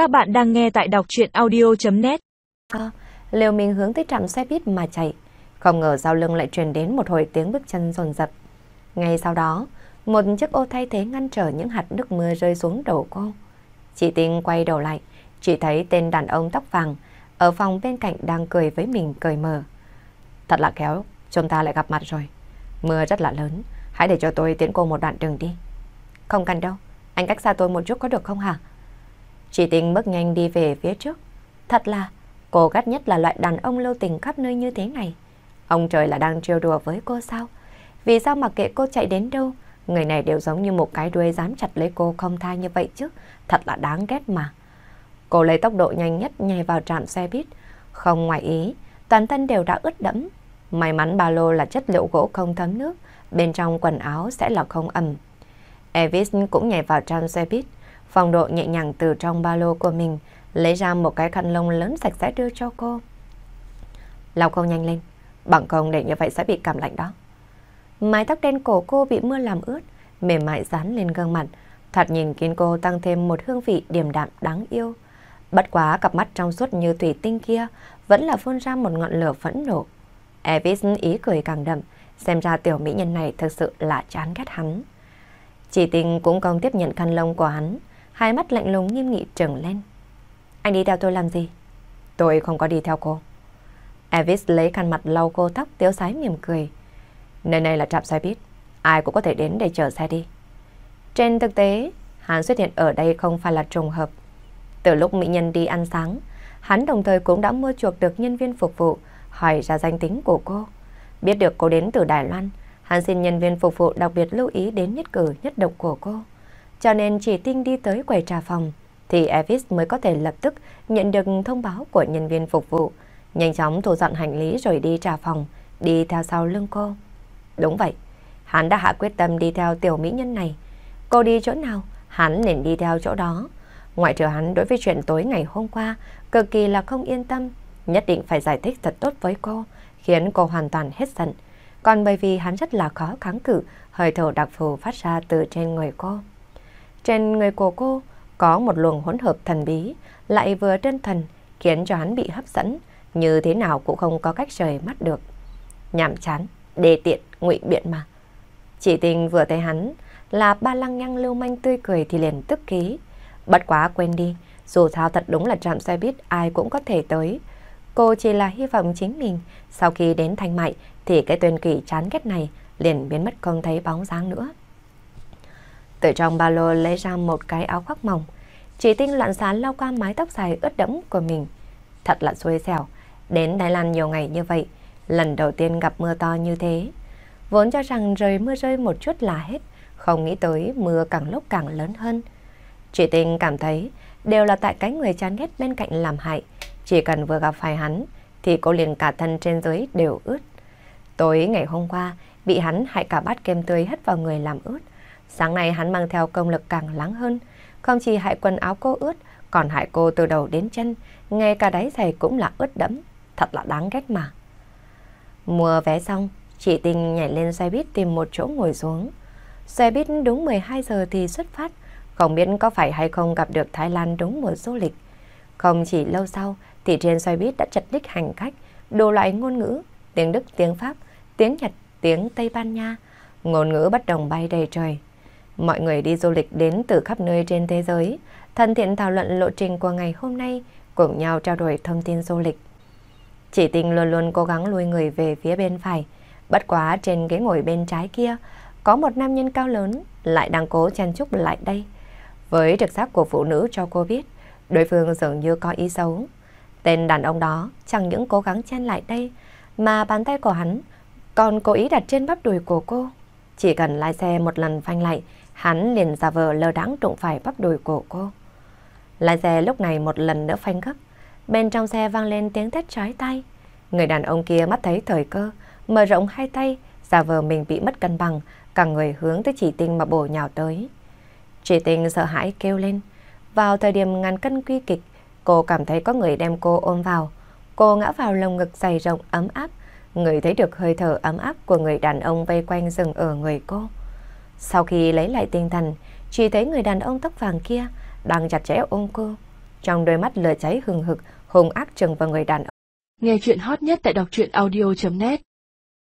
Các bạn đang nghe tại đọc chuyện audio.net ờ, Liều mình hướng tới trạm xe buýt mà chạy. Không ngờ sau lưng lại truyền đến một hồi tiếng bước chân rồn rập. Ngay sau đó, một chiếc ô thay thế ngăn trở những hạt nước mưa rơi xuống đầu cô. Chị Tinh quay đầu lại, chỉ thấy tên đàn ông tóc vàng ở phòng bên cạnh đang cười với mình cười mờ. Thật là khéo, chúng ta lại gặp mặt rồi. Mưa rất là lớn, hãy để cho tôi tiến cô một đoạn đường đi. Không cần đâu, anh cách xa tôi một chút có được không hả? Chị Tinh bước nhanh đi về phía trước. Thật là, cô gắt nhất là loại đàn ông lưu tình khắp nơi như thế này. Ông trời là đang trêu đùa với cô sao? Vì sao mặc kệ cô chạy đến đâu, người này đều giống như một cái đuôi dám chặt lấy cô không tha như vậy chứ. Thật là đáng ghét mà. Cô lấy tốc độ nhanh nhất nhảy vào trạm xe buýt. Không ngoài ý, toàn thân đều đã ướt đẫm. May mắn ba lô là chất liệu gỗ không thấm nước, bên trong quần áo sẽ là không ẩm. Evis cũng nhảy vào trạm xe buýt. Phong độ nhẹ nhàng từ trong ba lô của mình lấy ra một cái khăn lông lớn sạch sẽ đưa cho cô. Lau khô nhanh lên, bằng không để như vậy sẽ bị cảm lạnh đó. Mái tóc đen cổ cô bị mưa làm ướt, mềm mại dán lên gương mặt, thoạt nhìn khiến cô tăng thêm một hương vị điềm đạm đáng yêu. Bất quá cặp mắt trong suốt như thủy tinh kia vẫn là phun ra một ngọn lửa phẫn nộ. Evis ý cười càng đậm, xem ra tiểu mỹ nhân này thực sự là chán ghét hắn. Chỉ tình cũng không tiếp nhận khăn lông của hắn, hai mắt lạnh lùng nghiêm nghị trừng lên. Anh đi theo tôi làm gì? Tôi không có đi theo cô. Elvis lấy khăn mặt lau cô tóc tiếu sái mỉm cười. Nơi này là trạm xe buýt, ai cũng có thể đến để chờ xe đi. Trên thực tế, hắn xuất hiện ở đây không phải là trùng hợp. Từ lúc mỹ nhân đi ăn sáng, hắn đồng thời cũng đã mua chuộc được nhân viên phục vụ, hỏi ra danh tính của cô. Biết được cô đến từ Đài Loan, hắn xin nhân viên phục vụ đặc biệt lưu ý đến nhất cử nhất động của cô cho nên chỉ tinh đi tới quầy trà phòng, thì Evis mới có thể lập tức nhận được thông báo của nhân viên phục vụ, nhanh chóng thu dọn hành lý rồi đi trà phòng, đi theo sau lưng cô. Đúng vậy, hắn đã hạ quyết tâm đi theo tiểu mỹ nhân này. Cô đi chỗ nào, hắn nên đi theo chỗ đó. Ngoại trừ hắn đối với chuyện tối ngày hôm qua, cực kỳ là không yên tâm, nhất định phải giải thích thật tốt với cô, khiến cô hoàn toàn hết giận. Còn bởi vì hắn rất là khó kháng cự, hơi thở đặc phù phát ra từ trên người cô. Trên người của cô có một luồng hỗn hợp thần bí, lại vừa chân thần, khiến cho hắn bị hấp dẫn, như thế nào cũng không có cách rời mắt được. Nhảm chán, đề tiện, ngụy biện mà. Chỉ tình vừa thấy hắn là ba lăng nhăng lưu manh tươi cười thì liền tức ký. Bất quá quên đi, dù sao thật đúng là trạm xe buýt ai cũng có thể tới. Cô chỉ là hy vọng chính mình sau khi đến thanh mại thì cái tuyên kỳ chán ghét này liền biến mất không thấy bóng dáng nữa. Từ trong ba lô lấy ra một cái áo khoác mỏng. Chỉ tinh loạn xá lau qua mái tóc dài ướt đẫm của mình. Thật là xui xẻo. Đến Đài Loan nhiều ngày như vậy, lần đầu tiên gặp mưa to như thế. Vốn cho rằng rời mưa rơi một chút là hết, không nghĩ tới mưa càng lúc càng lớn hơn. Chị Tinh cảm thấy đều là tại cái người chán ghét bên cạnh làm hại. Chỉ cần vừa gặp phải hắn, thì cô liền cả thân trên dưới đều ướt. Tối ngày hôm qua, bị hắn hại cả bát kem tươi hất vào người làm ướt. Sáng nay hắn mang theo công lực càng lắng hơn, không chỉ hại quần áo cô ướt, còn hại cô từ đầu đến chân, ngay cả đáy giày cũng là ướt đẫm, thật là đáng ghét mà. Mua vé xong, chị Tình nhảy lên xe buýt tìm một chỗ ngồi xuống. Xe buýt đúng 12 giờ thì xuất phát, không biết có phải hay không gặp được Thái Lan đúng mùa du lịch. Không chỉ lâu sau thì trên xe buýt đã chật ních hành khách, đủ loại ngôn ngữ, tiếng Đức, tiếng Pháp, tiếng Nhật, tiếng Tây Ban Nha, ngôn ngữ bất đồng bay đầy trời. Mọi người đi du lịch đến từ khắp nơi trên thế giới, thân thiện thảo luận lộ trình của ngày hôm nay, cùng nhau trao đổi thông tin du lịch. Chỉ tình luôn luôn cố gắng lùi người về phía bên phải, bất quá trên ghế ngồi bên trái kia, có một nam nhân cao lớn lại đang cố chen chúc lại đây. Với trực giác của phụ nữ cho cô biết, đối phương dường như có ý xấu. Tên đàn ông đó chẳng những cố gắng chen lại đây, mà bàn tay của hắn còn cố ý đặt trên bắp đùi của cô. Chỉ cần lái xe một lần phanh lại, Hắn liền giả vờ lơ đáng đụng phải bắp đùi của cô. Lái xe lúc này một lần nữa phanh gấp. Bên trong xe vang lên tiếng thét trái tay. Người đàn ông kia mắt thấy thời cơ, mở rộng hai tay, giả vờ mình bị mất cân bằng, cả người hướng tới chỉ tinh mà bổ nhào tới. Chỉ tinh sợ hãi kêu lên. Vào thời điểm ngàn cân quy kịch, cô cảm thấy có người đem cô ôm vào. Cô ngã vào lồng ngực dày rộng ấm áp, người thấy được hơi thở ấm áp của người đàn ông vây quanh rừng ở người cô. Sau khi lấy lại tinh thần, chỉ thấy người đàn ông tóc vàng kia đang chặt chẽ ôm cô. trong đôi mắt lửa cháy hừng hực, hung ác trừng vào người đàn ông. Nghe chuyện hot nhất tại đọc truyện audio.net